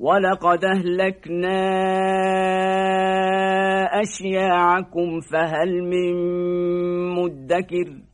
ولقد أهلكنا أشياعكم فهل من مدكر